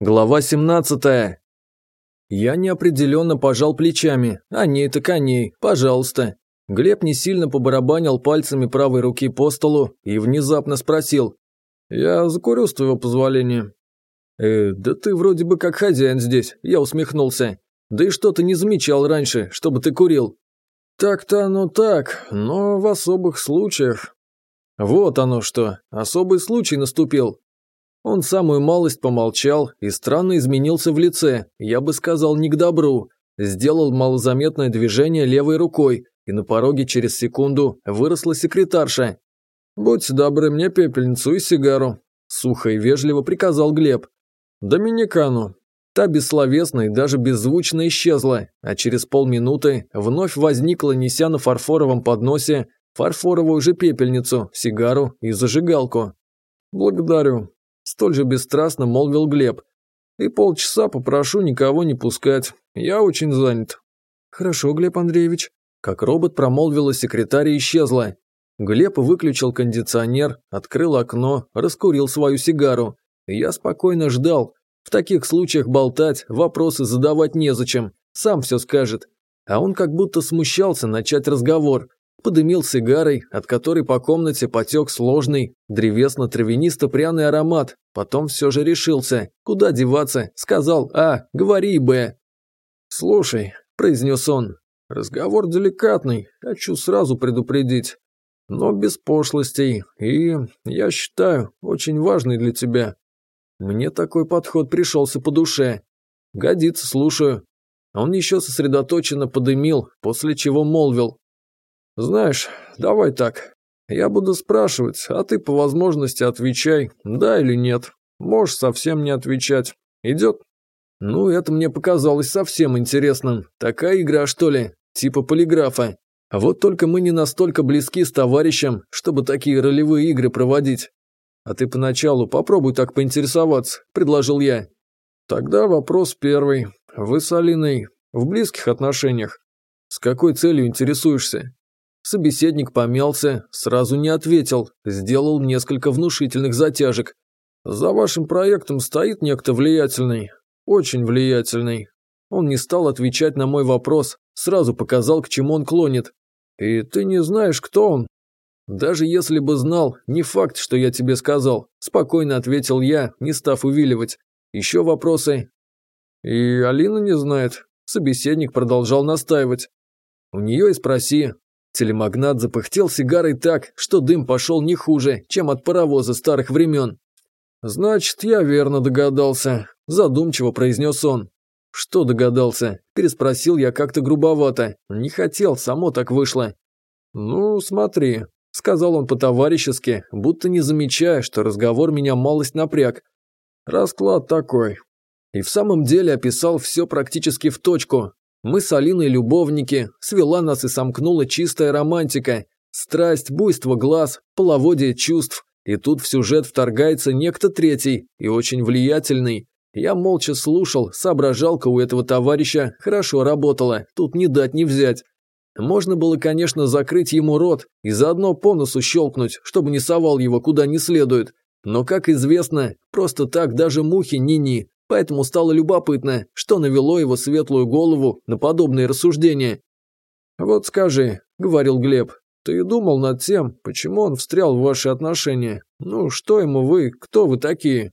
Глава 17. Я неопределенно пожал плечами. А не это коней, пожалуйста. Глеб не сильно побарабанил пальцами правой руки по столу и внезапно спросил. «Я закурю, с твоего позволения». «Э, да ты вроде бы как хозяин здесь», – я усмехнулся. «Да и что-то не замечал раньше, чтобы ты курил». «Так-то оно так, но в особых случаях». «Вот оно что, особый случай наступил. Он самую малость помолчал и странно изменился в лице, я бы сказал, не к добру. Сделал малозаметное движение левой рукой, и на пороге через секунду выросла секретарша. «Будь добры мне пепельницу и сигару», – сухо и вежливо приказал Глеб. «Доминикану». Та бессловесно и даже беззвучно исчезла, а через полминуты вновь возникла, неся на фарфоровом подносе фарфоровую же пепельницу, сигару и зажигалку. «Благодарю», столь же бесстрастно молвил Глеб. «И полчаса попрошу никого не пускать. Я очень занят». «Хорошо, Глеб Андреевич». Как робот промолвила секретарь и исчезла. Глеб выключил кондиционер, открыл окно, раскурил свою сигару. Я спокойно ждал. В таких случаях болтать, вопросы задавать незачем. Сам все скажет. А он как будто смущался начать разговор подымил сигарой, от которой по комнате потек сложный, древесно-травянисто-пряный аромат, потом все же решился, куда деваться, сказал «А, говори, Б». «Слушай», – произнес он, – «разговор деликатный, хочу сразу предупредить, но без пошлостей и, я считаю, очень важный для тебя. Мне такой подход пришелся по душе. Годится, слушаю». Он еще сосредоточенно подымил, после чего молвил. «Знаешь, давай так. Я буду спрашивать, а ты по возможности отвечай, да или нет. Можешь совсем не отвечать. Идет?» «Ну, это мне показалось совсем интересным. Такая игра, что ли? Типа полиграфа. Вот только мы не настолько близки с товарищем, чтобы такие ролевые игры проводить. А ты поначалу попробуй так поинтересоваться», – предложил я. «Тогда вопрос первый. Вы с Алиной в близких отношениях? С какой целью интересуешься?» Собеседник помялся, сразу не ответил, сделал несколько внушительных затяжек. «За вашим проектом стоит некто влиятельный. Очень влиятельный. Он не стал отвечать на мой вопрос, сразу показал, к чему он клонит. И ты не знаешь, кто он?» «Даже если бы знал, не факт, что я тебе сказал», – спокойно ответил я, не став увиливать. «Еще вопросы?» «И Алина не знает», – собеседник продолжал настаивать. «У нее и спроси, Телемагнат запыхтел сигарой так, что дым пошел не хуже, чем от паровоза старых времен. «Значит, я верно догадался», – задумчиво произнес он. «Что догадался?» – переспросил я как-то грубовато. «Не хотел, само так вышло». «Ну, смотри», – сказал он по-товарищески, будто не замечая, что разговор меня малость напряг. «Расклад такой. И в самом деле описал все практически в точку. Мы с Алиной любовники, свела нас и сомкнула чистая романтика, страсть, буйство глаз, половодие чувств. И тут в сюжет вторгается некто третий и очень влиятельный. Я молча слушал, соображалка у этого товарища хорошо работала, тут не дать не взять. Можно было, конечно, закрыть ему рот и заодно по носу щелкнуть, чтобы не совал его куда не следует. Но, как известно, просто так даже мухи ни-ни. Поэтому стало любопытно, что навело его светлую голову на подобные рассуждения. «Вот скажи», – говорил Глеб, – «ты думал над тем, почему он встрял в ваши отношения? Ну, что ему вы, кто вы такие?»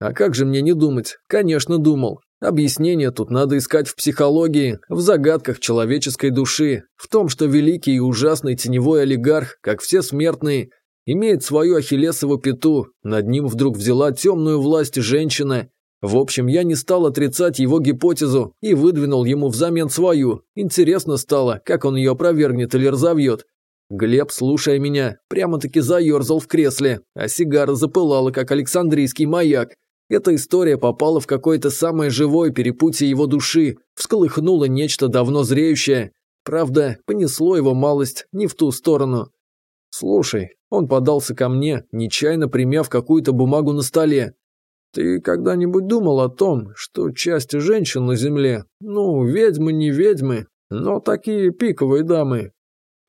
«А как же мне не думать? Конечно, думал. Объяснение тут надо искать в психологии, в загадках человеческой души, в том, что великий и ужасный теневой олигарх, как все смертные, имеет свою ахиллесову пяту, над ним вдруг взяла темную власть женщина, в общем, я не стал отрицать его гипотезу и выдвинул ему взамен свою. Интересно стало, как он ее опровергнет или разовьет. Глеб, слушая меня, прямо-таки заерзал в кресле, а сигара запылала, как Александрийский маяк. Эта история попала в какое-то самое живое перепутье его души, всколыхнула нечто давно зреющее. Правда, понесло его малость не в ту сторону. «Слушай», – он подался ко мне, нечаянно примяв какую-то бумагу на столе. Ты когда-нибудь думал о том, что части женщин на Земле, ну, ведьмы не ведьмы, но такие пиковые дамы?»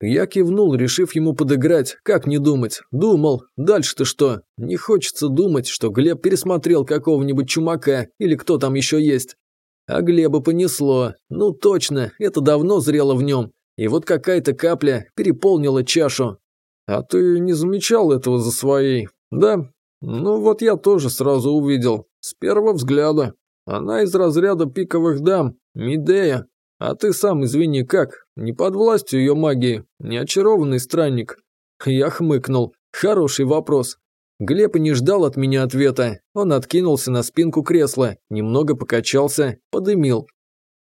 Я кивнул, решив ему подыграть, как не думать. Думал, дальше-то что? Не хочется думать, что Глеб пересмотрел какого-нибудь чумака или кто там еще есть. А Глеба понесло. Ну точно, это давно зрело в нем. И вот какая-то капля переполнила чашу. А ты не замечал этого за своей, да? Ну вот я тоже сразу увидел, с первого взгляда. Она из разряда пиковых дам, Мидея. А ты сам, извини, как? Не под властью ее магии, не очарованный странник. Я хмыкнул. Хороший вопрос. Глеб не ждал от меня ответа. Он откинулся на спинку кресла, немного покачался, подымил.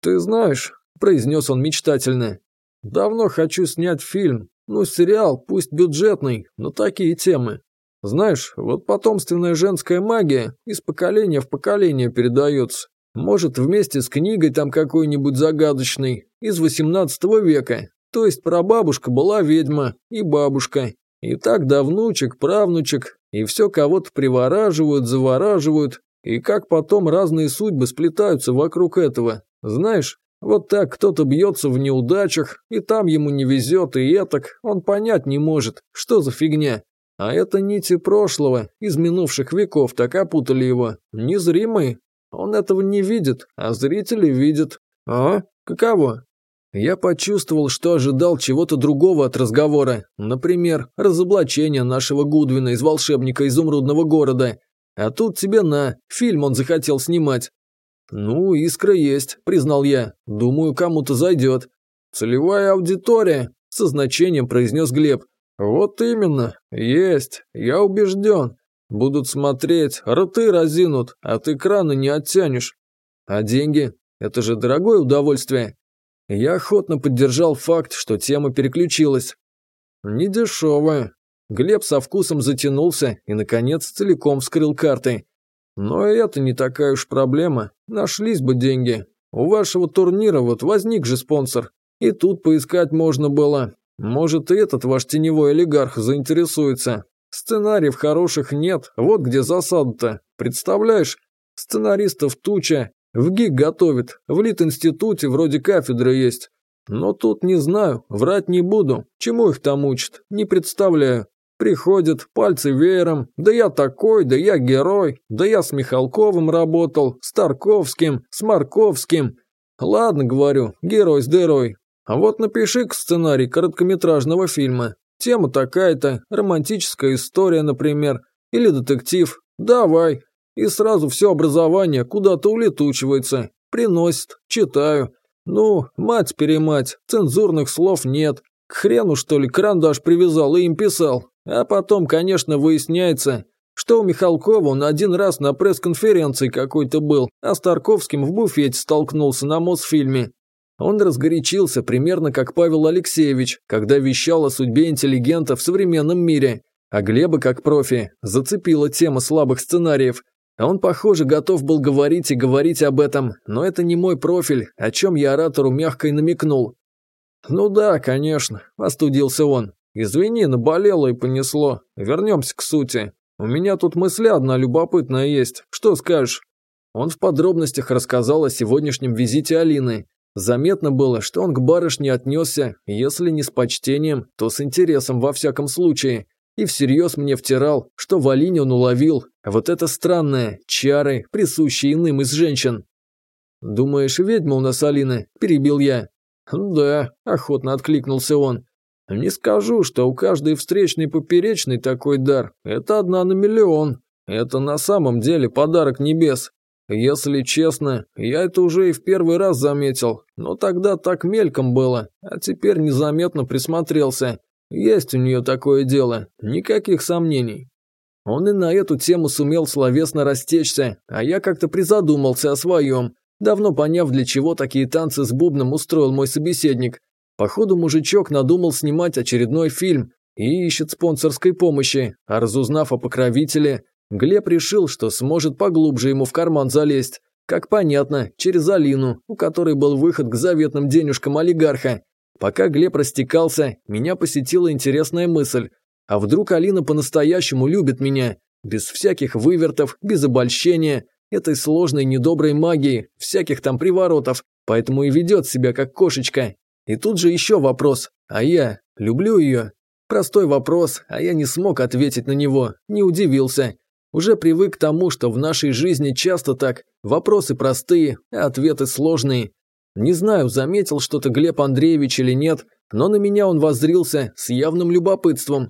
«Ты знаешь», – произнес он мечтательно, – «давно хочу снять фильм. Ну, сериал, пусть бюджетный, но такие темы. Знаешь, вот потомственная женская магия из поколения в поколение передается. Может, вместе с книгой там какой-нибудь загадочной, из 18 века. То есть прабабушка была ведьма и бабушка. И так до внучек, правнучек, и все кого-то привораживают, завораживают, и как потом разные судьбы сплетаются вокруг этого. Знаешь, вот так кто-то бьется в неудачах, и там ему не везет, и этак, он понять не может, что за фигня. А это нити прошлого, из минувших веков так опутали его. Незримые. Он этого не видит, а зрители видят. А? Каково? Я почувствовал, что ожидал чего-то другого от разговора. Например, разоблачения нашего Гудвина из волшебника изумрудного города. А тут тебе на, фильм он захотел снимать. «Ну, искра есть», – признал я. «Думаю, кому-то зайдет». «Целевая аудитория», – со значением произнес Глеб. «Вот именно, есть, я убежден. Будут смотреть, рты разинут, а от экрана не оттянешь. А деньги? Это же дорогое удовольствие». Я охотно поддержал факт, что тема переключилась. «Недешевая». Глеб со вкусом затянулся и, наконец, целиком вскрыл карты. «Но это не такая уж проблема. Нашлись бы деньги. У вашего турнира вот возник же спонсор. И тут поискать можно было. Может, и этот ваш теневой олигарх заинтересуется. Сценариев хороших нет, вот где засада-то. Представляешь, сценаристов туча, в ГИК готовит, в Лит-институте вроде кафедры есть. Но тут не знаю, врать не буду, чему их там учат, не представляю. Приходят, пальцы веером, да я такой, да я герой, да я с Михалковым работал, с Тарковским, с Марковским. Ладно, говорю, герой с дырой, а вот напиши к сценарий короткометражного фильма. Тема такая-то, романтическая история, например, или детектив. Давай. И сразу все образование куда-то улетучивается. Приносит, читаю. Ну, мать-перемать, цензурных слов нет. К хрену, что ли, карандаш привязал и им писал. А потом, конечно, выясняется, что у Михалкова он один раз на пресс-конференции какой-то был, а с Тарковским в буфете столкнулся на Мосфильме. Он разгорячился примерно как Павел Алексеевич, когда вещал о судьбе интеллигента в современном мире. А Глеба, как профи, зацепила тема слабых сценариев. А он, похоже, готов был говорить и говорить об этом, но это не мой профиль, о чем я оратору мягко и намекнул. «Ну да, конечно», – остудился он. «Извини, наболело и понесло. Вернемся к сути. У меня тут мысля одна любопытная есть. Что скажешь?» Он в подробностях рассказал о сегодняшнем визите Алины, Заметно было, что он к барышне отнесся, если не с почтением, то с интересом во всяком случае, и всерьез мне втирал, что в Алине он уловил вот это странное, чары, присущие иным из женщин. «Думаешь, ведьма у нас Алины? – перебил я. «Да», – охотно откликнулся он. «Не скажу, что у каждой встречной поперечной такой дар. Это одна на миллион. Это на самом деле подарок небес. Если честно, я это уже и в первый раз заметил, но тогда так мельком было, а теперь незаметно присмотрелся. Есть у нее такое дело, никаких сомнений. Он и на эту тему сумел словесно растечься, а я как-то призадумался о своем, давно поняв, для чего такие танцы с бубном устроил мой собеседник. Походу, мужичок надумал снимать очередной фильм и ищет спонсорской помощи, а разузнав о покровителе, Глеб решил, что сможет поглубже ему в карман залезть. Как понятно, через Алину, у которой был выход к заветным денежкам олигарха. Пока Глеб растекался, меня посетила интересная мысль. А вдруг Алина по-настоящему любит меня? Без всяких вывертов, без обольщения, этой сложной недоброй магии, всяких там приворотов, поэтому и ведет себя как кошечка. И тут же еще вопрос, а я люблю ее? Простой вопрос, а я не смог ответить на него, не удивился. Уже привык к тому, что в нашей жизни часто так, вопросы простые, а ответы сложные. Не знаю, заметил что-то Глеб Андреевич или нет, но на меня он воззрился с явным любопытством.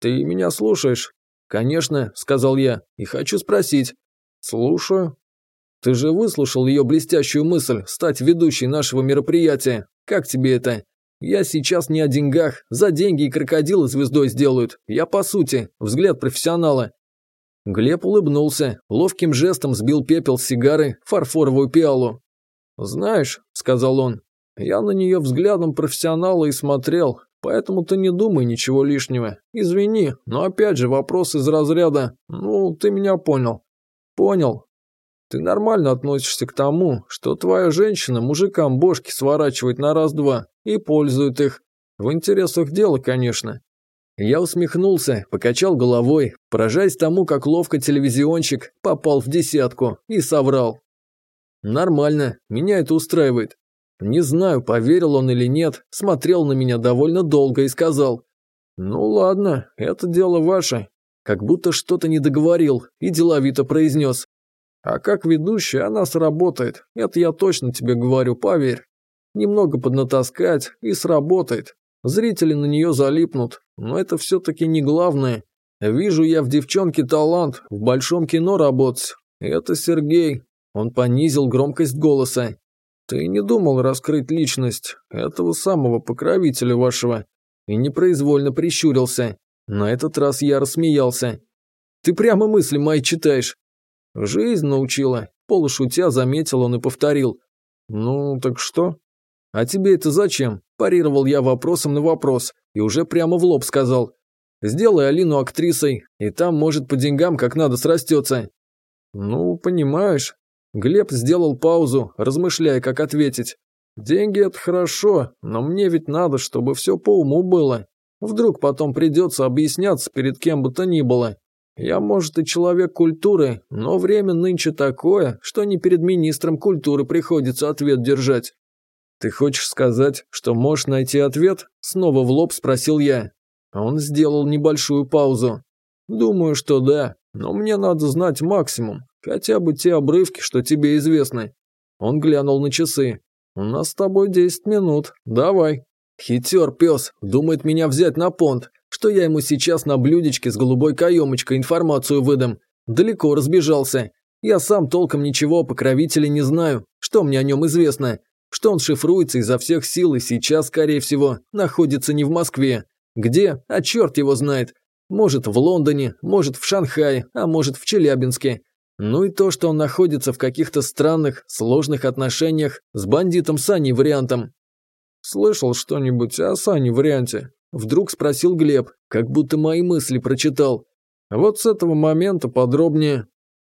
«Ты меня слушаешь?» «Конечно», – сказал я, – «и хочу спросить». «Слушаю». «Ты же выслушал ее блестящую мысль стать ведущей нашего мероприятия. Как тебе это?» «Я сейчас не о деньгах. За деньги и крокодилы звездой сделают. Я по сути. Взгляд профессионала. Глеб улыбнулся, ловким жестом сбил пепел с сигары фарфоровую пиалу. «Знаешь», – сказал он, – «я на нее взглядом профессионала и смотрел, поэтому ты не думай ничего лишнего. Извини, но опять же вопрос из разряда «ну, ты меня понял». «Понял. Ты нормально относишься к тому, что твоя женщина мужикам бошки сворачивает на раз-два и пользует их. В интересах дела, конечно. Я усмехнулся, покачал головой, поражаясь тому, как ловко телевизионщик попал в десятку и соврал. Нормально, меня это устраивает. Не знаю, поверил он или нет, смотрел на меня довольно долго и сказал. Ну ладно, это дело ваше. Как будто что-то не договорил и деловито произнес. А как ведущая она сработает, это я точно тебе говорю, поверь. Немного поднатаскать и сработает. Зрители на нее залипнут, но это все-таки не главное. Вижу я в девчонке талант, в большом кино работать. Это Сергей. Он понизил громкость голоса. Ты не думал раскрыть личность этого самого покровителя вашего. И непроизвольно прищурился. На этот раз я рассмеялся. Ты прямо мысли мои читаешь. Жизнь научила. Полушутя заметил он и повторил. Ну, так что? А тебе это зачем? Парировал я вопросом на вопрос и уже прямо в лоб сказал. «Сделай Алину актрисой, и там, может, по деньгам как надо срастется». «Ну, понимаешь». Глеб сделал паузу, размышляя, как ответить. «Деньги – это хорошо, но мне ведь надо, чтобы все по уму было. Вдруг потом придется объясняться перед кем бы то ни было. Я, может, и человек культуры, но время нынче такое, что не перед министром культуры приходится ответ держать. «Ты хочешь сказать, что можешь найти ответ?» Снова в лоб спросил я. Он сделал небольшую паузу. «Думаю, что да, но мне надо знать максимум, хотя бы те обрывки, что тебе известны». Он глянул на часы. «У нас с тобой 10 минут, давай». «Хитер пес, думает меня взять на понт, что я ему сейчас на блюдечке с голубой каемочкой информацию выдам. Далеко разбежался. Я сам толком ничего о покровителе не знаю, что мне о нем известно что он шифруется изо всех сил и сейчас, скорее всего, находится не в Москве. Где? А черт его знает. Может, в Лондоне, может, в Шанхае, а может, в Челябинске. Ну и то, что он находится в каких-то странных, сложных отношениях с бандитом Саней вариантом. «Слышал что-нибудь о Сане варианте?» Вдруг спросил Глеб, как будто мои мысли прочитал. «Вот с этого момента подробнее.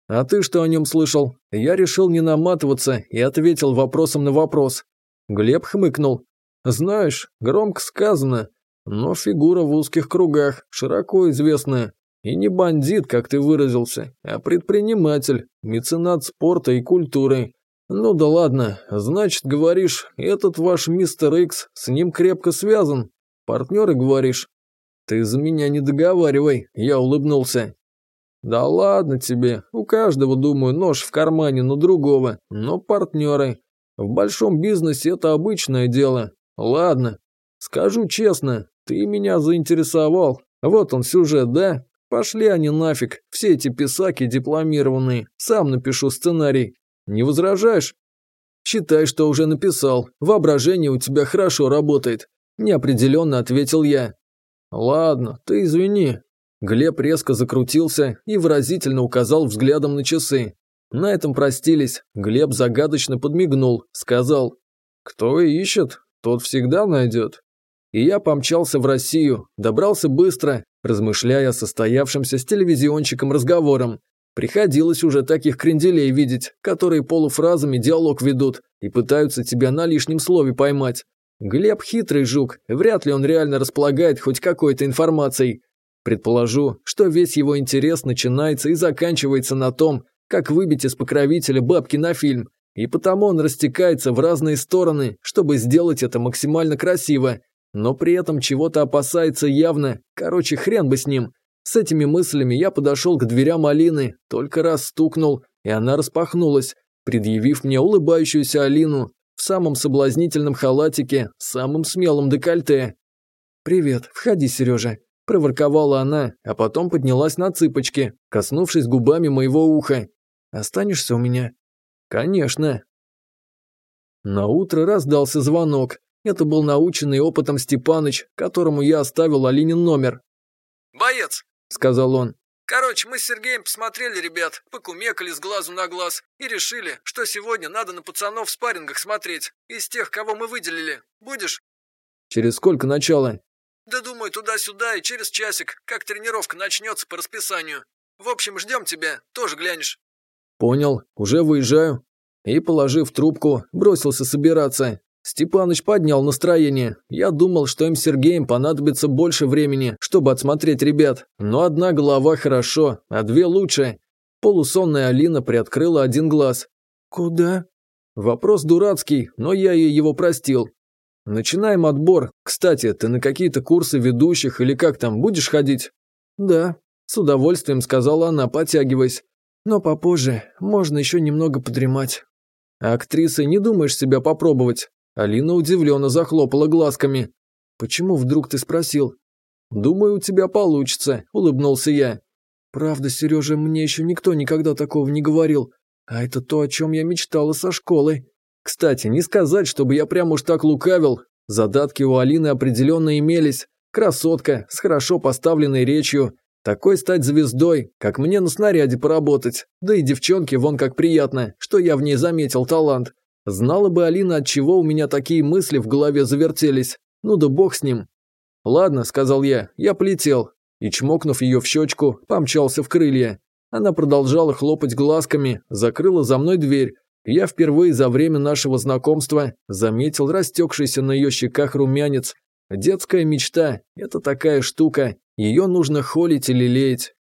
А ты что о нем слышал? Я решил не наматываться и ответил вопросом на вопрос. Глеб хмыкнул. Знаешь, громко сказано, но фигура в узких кругах, широко известная. И не бандит, как ты выразился, а предприниматель, меценат спорта и культуры. Ну да ладно, значит, говоришь, этот ваш мистер Икс с ним крепко связан. Партнеры, говоришь? Ты за меня не договаривай, я улыбнулся. «Да ладно тебе, у каждого, думаю, нож в кармане но другого, но партнеры. В большом бизнесе это обычное дело. Ладно, скажу честно, ты меня заинтересовал. Вот он сюжет, да? Пошли они нафиг, все эти писаки дипломированные, сам напишу сценарий. Не возражаешь?» «Считай, что уже написал, воображение у тебя хорошо работает», – неопределенно ответил я. «Ладно, ты извини, Глеб резко закрутился и выразительно указал взглядом на часы. На этом простились, Глеб загадочно подмигнул, сказал «Кто ищет, тот всегда найдет». И я помчался в Россию, добрался быстро, размышляя о состоявшемся с телевизионщиком разговором. Приходилось уже таких кренделей видеть, которые полуфразами диалог ведут и пытаются тебя на лишнем слове поймать. Глеб хитрый жук, вряд ли он реально располагает хоть какой-то информацией, Предположу, что весь его интерес начинается и заканчивается на том, как выбить из покровителя бабки на фильм, и потому он растекается в разные стороны, чтобы сделать это максимально красиво, но при этом чего-то опасается явно, короче, хрен бы с ним. С этими мыслями я подошел к дверям Алины, только раз стукнул, и она распахнулась, предъявив мне улыбающуюся Алину в самом соблазнительном халатике, самым смелом декольте. «Привет, входи, Сережа», – проворковала она, а потом поднялась на цыпочки, коснувшись губами моего уха. «Останешься у меня?» «Конечно». На утро раздался звонок. Это был наученный опытом Степаныч, которому я оставил Алинин номер. «Боец», – сказал он. «Короче, мы с Сергеем посмотрели ребят, покумекали с глазу на глаз и решили, что сегодня надо на пацанов в спаррингах смотреть, из тех, кого мы выделили. Будешь?» «Через сколько начало?» домой туда-сюда и через часик, как тренировка начнется по расписанию. В общем, ждем тебя, тоже глянешь». «Понял, уже выезжаю». И, положив трубку, бросился собираться. Степаныч поднял настроение. Я думал, что им с Сергеем понадобится больше времени, чтобы отсмотреть ребят. Но одна голова хорошо, а две лучше. Полусонная Алина приоткрыла один глаз. «Куда?» Вопрос дурацкий, но я ей его простил. Начинаем отбор. Кстати, ты на какие-то курсы ведущих или как там будешь ходить? Да, с удовольствием сказала она, потягиваясь. Но попозже, можно еще немного подремать. А не думаешь себя попробовать? Алина удивленно захлопала глазками. Почему вдруг ты спросил? Думаю, у тебя получится, улыбнулся я. Правда, Сережа, мне еще никто никогда такого не говорил. А это то, о чем я мечтала со школы. Кстати, не сказать, чтобы я прям уж так лукавил. Задатки у Алины определенно имелись. Красотка, с хорошо поставленной речью. Такой стать звездой, как мне на снаряде поработать. Да и девчонке вон как приятно, что я в ней заметил талант. Знала бы Алина, от чего у меня такие мысли в голове завертелись. Ну да бог с ним. «Ладно», – сказал я, – «я полетел». И, чмокнув ее в щечку, помчался в крылья. Она продолжала хлопать глазками, закрыла за мной дверь, я впервые за время нашего знакомства заметил растекшийся на ее щеках румянец. Детская мечта – это такая штука, ее нужно холить или леять.